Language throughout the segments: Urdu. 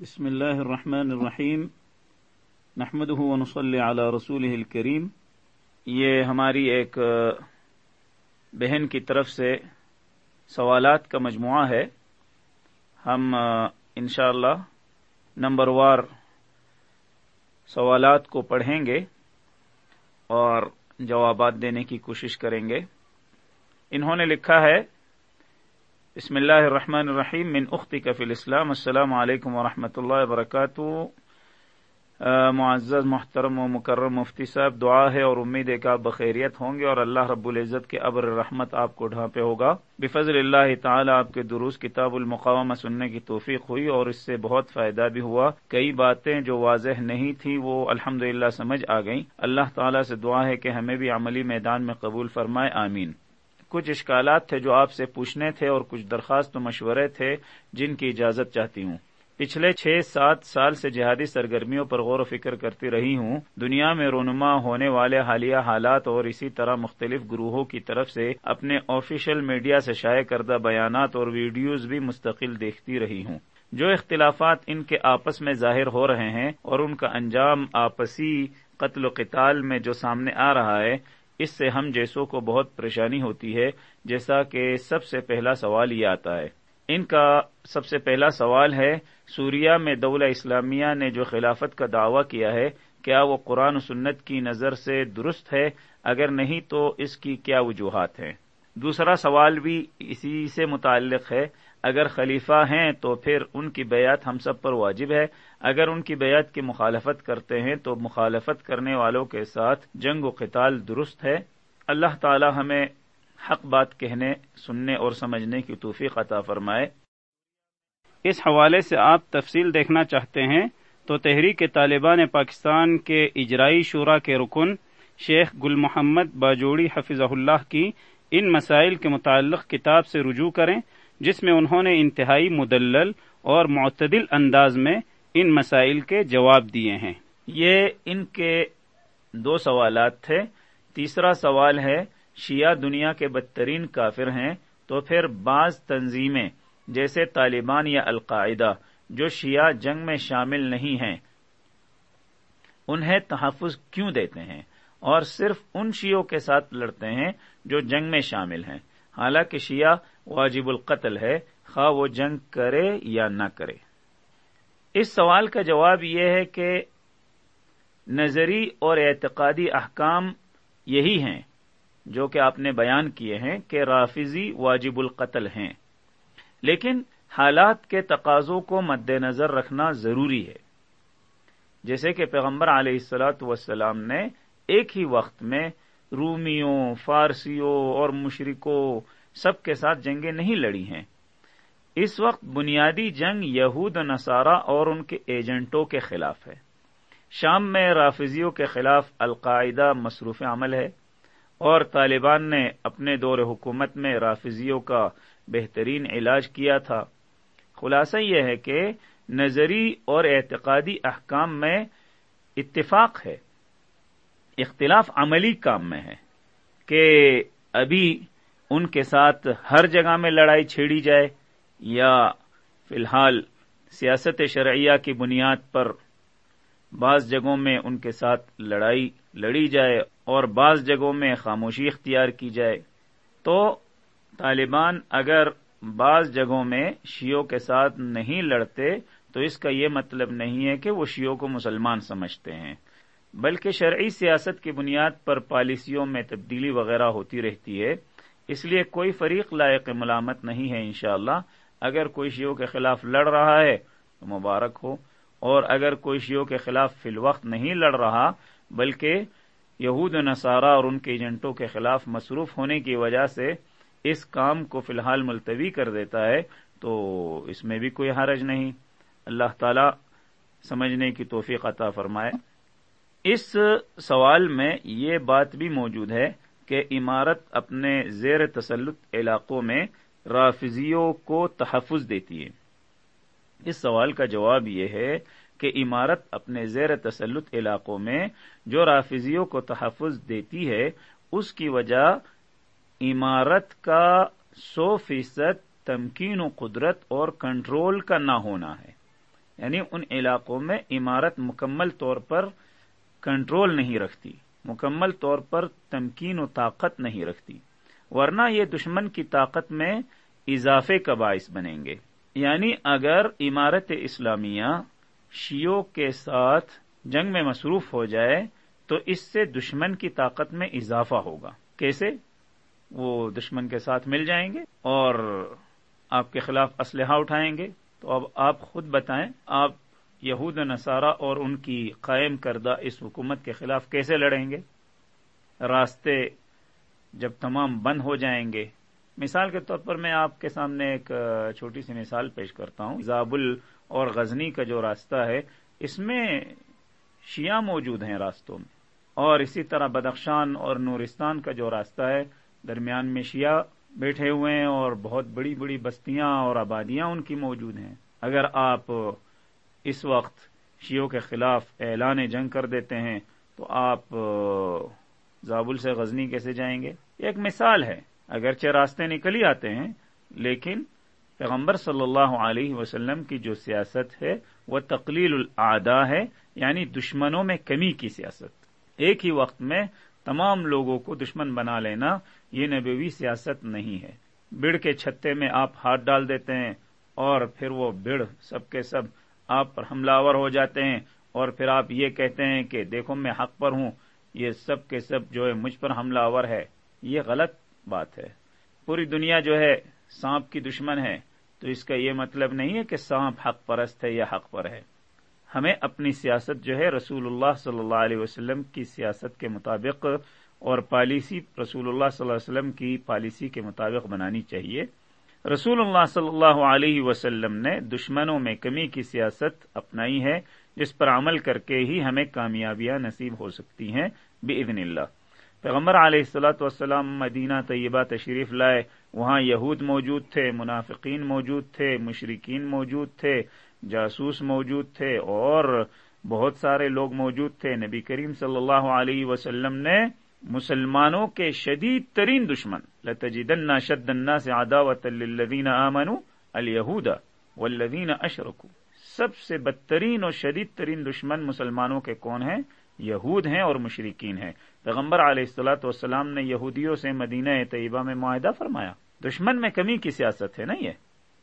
بسم اللہ الرحمن الرحیم۔ نحمد ونصلي علی رسول الکریم۔ یہ ہماری ایک بہن کی طرف سے سوالات کا مجموعہ ہے۔ ہم انشاءاللہ اللہ نمبر وار سوالات کو پڑھیں گے اور جوابات دینے کی کوشش کریں گے۔ انہوں نے لکھا ہے بسم اللہ الرحمن الرحیم، من اختی کفی الاسلام، السلام علیکم ورحمۃ اللہ وبرکاتہ۔ معزز، محترم و مکرم مفتی صاحب، دعا ہے اور امید ہے کہ آپ بخیریت ہوں گے اور اللہ رب العزت کے ابر رحمت آپ کو ڈھانپے ہوگا۔ بفضل اللہ تعالی، آپ کے دروس، کتاب المقامہ سننے کی توفیق ہوئی اور اس سے بہت فائدہ بھی ہوا۔ کئی باتیں جو واضح نہیں تھی وہ الحمد سمجھ آ گئیں۔ اللہ تعالیٰ سے دعا ہے کہ ہمیں بھی عملی میدان میں قبول فرمائے، آمین۔ کچھ اشکالات تھے جو آپ سے پوچھنے تھے اور کچھ درخواست و مشورے تھے جن کی اجازت چاہتی ہوں۔ پچھلے چھ سات سال سے جہادی سرگرمیوں پر غور و فکر کرتی رہی ہوں۔ دنیا میں رونما ہونے والے حالیہ حالات اور اسی طرح مختلف گروہوں کی طرف سے اپنے آفیشیل میڈیا سے شائع کردہ بیانات اور ویڈیوز بھی مستقل دیکھتی رہی ہوں۔ جو اختلافات ان کے آپس میں ظاہر ہو رہے ہیں اور ان کا انجام آپسی قتل و قتال میں جو سامنے آ رہا ہے اس سے ہم جیسوں کو بہت پریشانی ہوتی ہے، جیسا کہ سب سے پہلا سوال یہ آتا ہے۔ ان کا سب سے پہلا سوال ہے، سوریہ میں دولہ اسلامیہ نے جو خلافت کا دعویٰ کیا ہے، کیا وہ قرآن و سنت کی نظر سے درست ہے؟ اگر نہیں تو اس کی کیا وجوہات ہیں؟ دوسرا سوال بھی اسی سے متعلق ہے اگر خلیفہ ہیں تو پھر ان کی بیعت ہم سب پر واجب ہے۔ اگر ان کی بیعت کی مخالفت کرتے ہیں تو مخالفت کرنے والوں کے ساتھ جنگ و قتال درست ہے۔ اللہ تعالی ہمیں حق بات کہنے، سننے اور سمجھنے کی توفیق عطا فرمائے۔ اس حوالے سے آپ تفصیل دیکھنا چاہتے ہیں تو تحریک طالبان پاکستان کے اجرائی شورا کے رکن شیخ گل محمد باجوڑی حفظ اللہ کی ان مسائل کے متعلق کتاب سے رجوع کریں۔ جس میں انہوں نے انتہائی مدلل اور معتدل انداز میں ان مسائل کے جواب دیے ہیں۔ یہ ان کے دو سوالات تھے۔ تیسرا سوال ہے، شیعہ دنیا کے بدترین کافر ہیں تو پھر بعض تنظیمیں، جیسے طالبان یا القاعدہ، جو شیعہ جنگ میں شامل نہیں ہیں، انہیں تحفظ کیوں دیتے ہیں؟ اور صرف ان شیعوں کے ساتھ لڑتے ہیں جو جنگ میں شامل ہیں۔ حالانکہ شیعہ واجب القتل ہے، خواہ وہ جنگ کرے یا نہ کرے۔ اس سوال کا جواب یہ ہے کہ نظری اور اعتقادی احکام یہی ہیں، جو کہ آپ نے بیان کیے ہیں کہ رافضی واجب القتل ہیں۔ لیکن حالات کے تقاضوں کو مد نظر رکھنا ضروری ہے۔ جیسے کہ پیغمبر علیہ السلاۃ وسلام نے ایک ہی وقت میں رومیوں، فارسیوں اور مشرکوں سب کے ساتھ جنگیں نہیں لڑی ہیں۔ اس وقت بنیادی جنگ یہود نصارہ اور ان کے ایجنٹوں کے خلاف ہے۔ شام میں رافضیوں کے خلاف القاعدہ مصروف عمل ہے اور طالبان نے اپنے دور حکومت میں رافضیوں کا بہترین علاج کیا تھا۔ خلاصہ یہ ہے کہ نظری اور اعتقادی احکام میں اتفاق ہے۔ اختلاف عملی کام میں ہے کہ ابھی ان کے ساتھ ہر جگہ میں لڑائی چھیڑی جائے یا فی الحال سیاست شرعیہ کی بنیاد پر بعض جگہوں میں ان کے ساتھ لڑائی لڑی جائے اور بعض جگہوں میں خاموشی اختیار کی جائے، تو طالبان اگر بعض جگہوں میں شیعوں کے ساتھ نہیں لڑتے، تو اس کا یہ مطلب نہیں ہے کہ وہ شیعوں کو مسلمان سمجھتے ہیں۔ بلکہ شرعی سیاست کی بنیاد پر پالیسیوں میں تبدیلی وغیرہ ہوتی رہتی ہے، اس لیے کوئی فریق لائق ملامت نہیں ہے انشاءاللہ۔ اگر کوئی شیعوں کے خلاف لڑ رہا ہے تو مبارک ہو، اور اگر کوئی شیعوں کے خلاف فی الوقت نہیں لڑ رہا، بلکہ یہود و نصارہ اور ان کے ایجنٹوں کے خلاف مصروف ہونے کی وجہ سے اس کام کو فی الحال ملتوی کر دیتا ہے، تو اس میں بھی کوئی حرج نہیں۔ اللہ تعالی سمجھنے کی توفیق عطا فرمائے۔ اس سوال میں یہ بات بھی موجود ہے کہ عمارت اپنے زیر تسلط علاقوں میں رافضیوں کو تحفظ دیتی ہے۔ اس سوال کا جواب یہ ہے کہ عمارت اپنے زیر تسلط علاقوں میں جو رافضیوں کو تحفظ دیتی ہے، اس کی وجہ عمارت کا سو فیصد تمکین و قدرت اور کنٹرول کا نہ ہونا ہے۔ یعنی ان علاقوں میں عمارت مکمل طور پر کنٹرول نہیں رکھتی، مکمل طور پر تمکین و طاقت نہیں رکھتی، ورنہ یہ دشمن کی طاقت میں اضافے کا باعث بنیں گے۔ یعنی اگر عمارت اسلامیہ شیو کے ساتھ جنگ میں مصروف ہو جائے، تو اس سے دشمن کی طاقت میں اضافہ ہوگا۔ کیسے؟ وہ دشمن کے ساتھ مل جائیں گے اور آپ کے خلاف اسلحہ اٹھائیں گے۔ تو اب آپ خود بتائیں، آپ یہود نصارہ اور ان کی قائم کردہ اس حکومت کے خلاف کیسے لڑیں گے؟ راستے جب تمام بند ہو جائیں گے۔ مثال کے طور پر میں آپ کے سامنے ایک چھوٹی سی مثال پیش کرتا ہوں۔ زابل اور غزنی کا جو راستہ ہے، اس میں شیعہ موجود ہیں راستوں میں۔ اور اسی طرح بدخشان اور نورستان کا جو راستہ ہے، درمیان میں شیعہ بیٹھے ہوئے ہیں اور بہت بڑی بڑی بستیاں اور آبادیاں ان کی موجود ہیں۔ اگر آپ اس وقت شیعوں کے خلاف اعلان جنگ کر دیتے ہیں، تو آپ زابل سے غزنی کیسے جائیں گے؟ ایک مثال ہے۔ اگرچہ راستے نکل ہی آتے ہیں، لیکن پیغمبر صلی اللہ علیہ وسلم کی جو سیاست ہے، وہ تقلیل العدا ہے یعنی دشمنوں میں کمی کی سیاست۔ ایک ہی وقت میں تمام لوگوں کو دشمن بنا لینا یہ نبوی سیاست نہیں ہے۔ بڑ کے چھتے میں آپ ہاتھ ڈال دیتے ہیں اور پھر وہ بڑ سب کے سب آپ پر حملہ آور ہو جاتے ہیں اور پھر آپ یہ کہتے ہیں کہ دیکھو میں حق پر ہوں، یہ سب کے سب جو ہے مجھ پر حملہ آور ہے، یہ غلط بات ہے۔ پوری دنیا جو ہے سانپ کی دشمن ہے، تو اس کا یہ مطلب نہیں ہے کہ سانپ حق پرست ہے یا حق پر ہے۔ ہمیں اپنی سیاست جو ہے رسول اللہ صلی اللہ علیہ وسلم کی سیاست کے مطابق اور پالیسی، رسول اللہ صلی اللہ علیہ وسلم کی پالیسی کے مطابق بنانی چاہیے۔ رسول اللہ صلی اللہ علیہ وسلم نے دشمنوں میں کمی کی سیاست اپنائی ہے، جس پر عمل کر کے ہی ہمیں کامیابیاں نصیب ہو سکتی ہیں بے اللہ۔ پیغمبر علیہ السلاۃ والسلام مدینہ طیبہ تشریف لائے، وہاں یہود موجود تھے، منافقین موجود تھے مشرقین موجود تھے، جاسوس موجود تھے، اور بہت سارے لوگ موجود تھے۔ نبی کریم صلی اللہ علیہ وسلم نے مسلمانوں کے شدید ترین دشمن. لتجدن شد سے عداوت للذین آمنوا الہود والذین اشرکو سب سے بدترین اور شدید ترین دشمن مسلمانوں کے کون ہیں؟ یہود ہیں اور مشرقین ہیں. پیغمبر علیہ السلاۃ والسلام نے یہودیوں سے مدینہ طیبہ میں معاہدہ فرمایا. دشمن میں کمی کی سیاست ہے نا یہ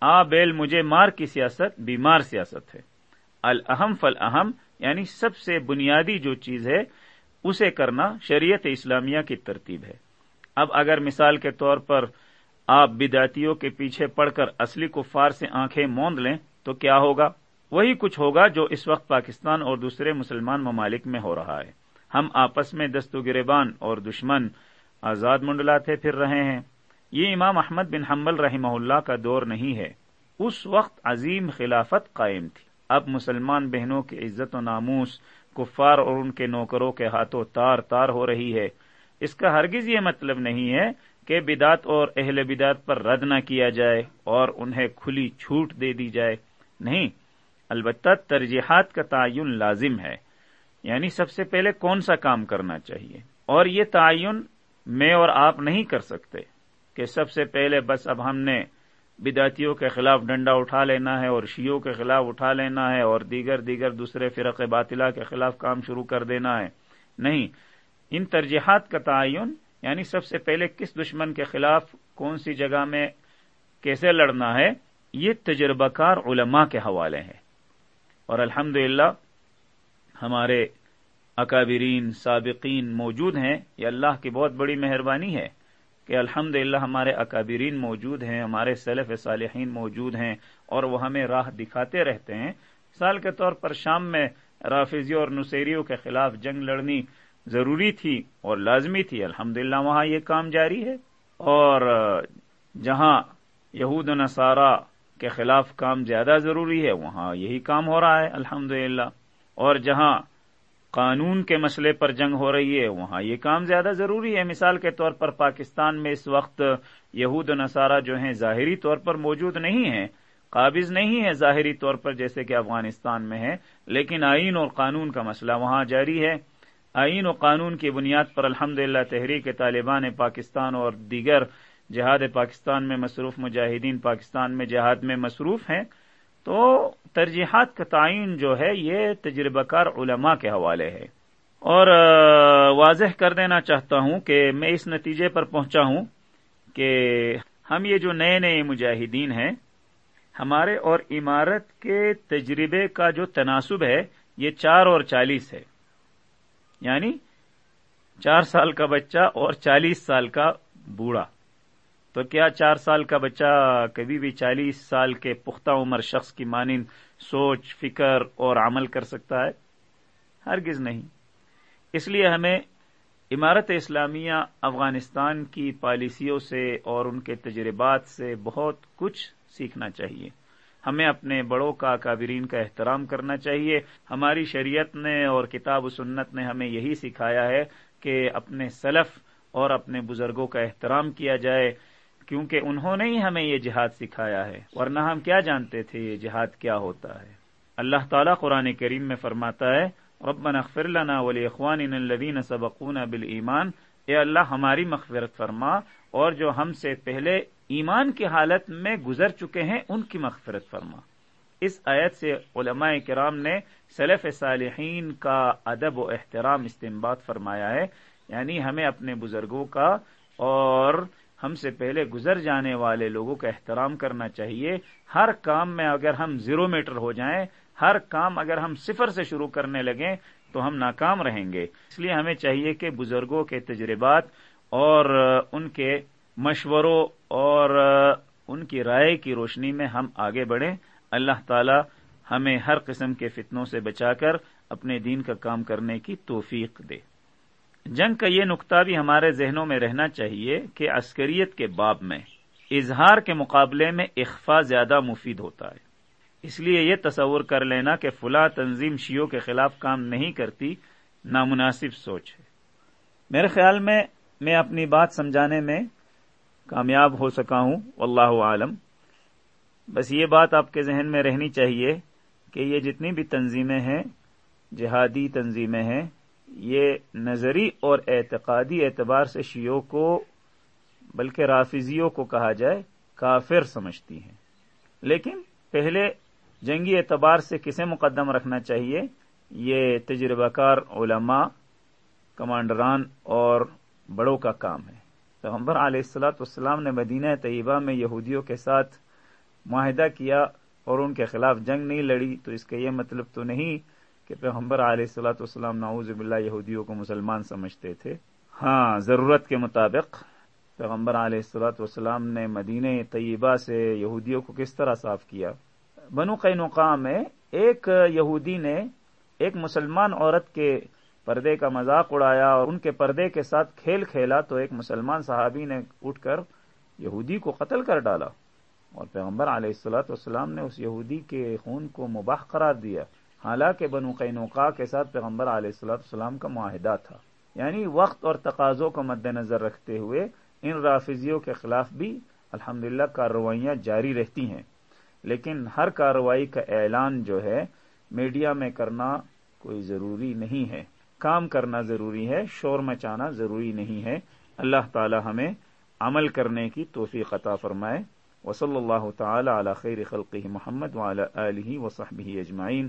آ، بیل، مجھے مار کی سیاست، بیمار سیاست ہے. الحم فل اہم یعنی سب سے بنیادی جو چیز ہے اسے کرنا شریعت اسلامیہ کی ترتیب ہے۔ اب اگر مثال کے طور پر آپ بدعتیوں کے پیچھے پڑ کر اصلی کفار سے آنکھیں موند لیں تو کیا ہوگا؟ وہی کچھ ہوگا جو اس وقت پاکستان اور دوسرے مسلمان ممالک میں ہو رہا ہے۔ ہم آپس میں دست و گریبان اور دشمن آزاد منڈلاتے پھر رہے ہیں۔ یہ امام احمد بن حنبل رحمہ اللہ کا دور نہیں ہے۔ اس وقت عظیم خلافت قائم تھی۔ اب مسلمان بہنوں کی عزت و ناموس کفار اور ان کے نوکروں کے ہاتھوں تار تار ہو رہی ہے۔ اس کا ہرگز یہ مطلب نہیں ہے کہ بدات اور اہل بدات پر رد نہ کیا جائے اور انہیں کھلی چھوٹ دے دی جائے۔ نہیں، البتہ ترجیحات کا تعین لازم ہے۔ یعنی سب سے پہلے کون سا کام کرنا چاہیے؟ اور یہ تعین میں اور آپ نہیں کر سکتے کہ سب سے پہلے بس اب ہم نے بدعتیوں کے خلاف ڈنڈا اٹھا لینا ہے اور شیوں کے خلاف اٹھا لینا ہے اور دیگر دیگر دوسرے فرق باطلا کے خلاف کام شروع کر دینا ہے۔ نہیں، ان ترجیحات کا تعین یعنی سب سے پہلے کس دشمن کے خلاف کون سی جگہ میں کیسے لڑنا ہے، یہ تجربہ کار علماء کے حوالے ہے اور الحمد ہمارے اکابرین، سابقین موجود ہیں، یہ اللہ کی بہت بڑی مہربانی ہے۔ کہ الحمد ہمارے اکابرین موجود ہیں، ہمارے سلف صالحین موجود ہیں اور وہ ہمیں راہ دکھاتے رہتے ہیں۔ مثال کے طور پر شام میں رافضیوں اور نصیریوں کے خلاف جنگ لڑنی ضروری تھی اور لازمی تھی۔ الحمد وہاں یہ کام جاری ہے اور جہاں یہود و نصارہ کے خلاف کام زیادہ ضروری ہے، وہاں یہی کام ہو رہا ہے۔ الحمد اور جہاں قانون کے مسئلے پر جنگ ہو رہی ہے، وہاں یہ کام زیادہ ضروری ہے۔ مثال کے طور پر پاکستان میں اس وقت یہود و نصارہ جو ہیں ظاہری طور پر موجود نہیں ہیں۔ قابض نہیں ہے ظاہری طور پر جیسے کہ افغانستان میں ہے لیکن آئین اور قانون کا مسئلہ وہاں جاری ہے۔ آئین و قانون کی بنیاد پر الحمد للہ تحریک طالبان پاکستان اور دیگر جہاد پاکستان میں مصروف مجاہدین پاکستان میں جہاد میں مصروف ہیں۔ تو ترجیحات کا تعین جو ہے یہ تجربہ کار علماء کے حوالے ہے۔ اور واضح کر دینا چاہتا ہوں کہ میں اس نتیجے پر پہنچا ہوں کہ ہم یہ جو نئے نئے مجاہدین ہیں، ہمارے اور عمارت کے تجربے کا جو تناسب ہے، یہ چار اور چالیس ہے۔ یعنی چار سال کا بچہ اور چالیس سال کا بوڑھا۔ تو کیا چار سال کا بچہ کبھی بھی چالیس سال کے پختہ عمر شخص کی مانند سوچ، فکر اور عمل کر سکتا ہے؟ ہرگز نہیں۔ اس لیے ہمیں عمارت اسلامیہ، افغانستان کی پالیسیوں سے اور ان کے تجربات سے بہت کچھ سیکھنا چاہیے۔ ہمیں اپنے بڑوں کا کابرین کا احترام کرنا چاہیے۔ ہماری شریعت نے اور کتاب و سنت نے ہمیں یہی سکھایا ہے کہ اپنے سلف اور اپنے بزرگوں کا احترام کیا جائے۔ کیونکہ انہوں نے ہی ہمیں یہ جہاد سکھایا ہے، ورنہ ہم کیا جانتے تھے یہ جہاد کیا ہوتا ہے؟ اللہ تعالیٰ قرآن کریم میں فرماتا ہے، ربنا اغفر لنا ولاخواننا الذين سبقونا بالایمان اے اللہ، ہماری مغفرت فرما، اور جو ہم سے پہلے ایمان کی حالت میں گزر چکے ہیں، ان کی مغفرت فرما۔ اس آیت سے علماء کرام نے سلف صالحین کا ادب و احترام استعمال فرمایا ہے یعنی ہمیں اپنے بزرگوں کا اور ہم سے پہلے گزر جانے والے لوگوں کا احترام کرنا چاہیے۔ ہر کام میں اگر ہم زیرو میٹر ہو جائیں، ہر کام اگر ہم صفر سے شروع کرنے لگیں، تو ہم ناکام رہیں گے۔ اس لیے ہمیں چاہیے کہ بزرگوں کے تجربات اور ان کے مشوروں اور ان کی رائے کی روشنی میں ہم آگے بڑھیں۔ اللہ تعالی ہمیں ہر قسم کے فتنوں سے بچا کر اپنے دین کا کام کرنے کی توفیق دے۔ جنگ کا یہ نقطہ بھی ہمارے ذہنوں میں رہنا چاہیے کہ عسکریت کے باب میں، اظہار کے مقابلے میں اخفا زیادہ مفید ہوتا ہے۔ اس لیے یہ تصور کر لینا کہ فلاں تنظیم شیوں کے خلاف کام نہیں کرتی نامناسب سوچ ہے۔ میرے خیال میں میں اپنی بات سمجھانے میں کامیاب ہو سکا ہوں، واللہ عالم بس یہ بات آپ کے ذہن میں رہنی چاہیے کہ یہ جتنی بھی تنظیمیں ہیں، جہادی تنظیمیں ہیں یہ نظری اور اعتقادی اعتبار سے شیعوں کو، بلکہ رافضیوں کو کہا جائے، کافر سمجھتی ہیں۔ لیکن پہلے جنگی اعتبار سے کسے مقدم رکھنا چاہیے؟ یہ تجربہ کار علماء، کمانڈران اور بڑوں کا کام ہے۔ پیغمبر علیہ السلاۃ والسلام نے مدینہ طیبہ میں یہودیوں کے ساتھ معاہدہ کیا اور ان کے خلاف جنگ نہیں لڑی، تو اس کا یہ مطلب تو نہیں کہ پیغمبر علیہ السلاۃ والسلام نعوذ باللہ یہودیوں کو مسلمان سمجھتے تھے۔ ہاں ضرورت کے مطابق پیغمبر علیہ السلاۃ والسلام نے مدینہ طیبہ سے یہودیوں کو کس طرح صاف کیا؟ بنو قینوقا میں ایک یہودی نے ایک مسلمان عورت کے پردے کا مذاق اڑایا اور ان کے پردے کے ساتھ کھیل کھیلا تو ایک مسلمان صحابی نے اٹھ کر یہودی کو قتل کر ڈالا اور پیغمبر علیہ السلاۃ والسلام نے اس یہودی کے خون کو مباح قرار دیا۔ حالانکہ بنو قینوقا کے ساتھ پیغمبر علیہ السلاۃ والسلام کا معاہدہ تھا۔ یعنی وقت اور تقاضوں کو مد نظر رکھتے ہوئے ان رافضیوں کے خلاف بھی الحمدللہ کارروائیاں جاری رہتی ہیں۔ لیکن ہر کارروائی کا اعلان جو ہے، میڈیا میں کرنا کوئی ضروری نہیں ہے۔ کام کرنا ضروری ہے، شور مچانا ضروری نہیں ہے۔ اللہ تعالی ہمیں عمل کرنے کی توفیق عطا فرمائے۔ وصلی اللہ تعالی علی خیر خلقہ محمد وعلی آلہ وصحبہ اجمعین۔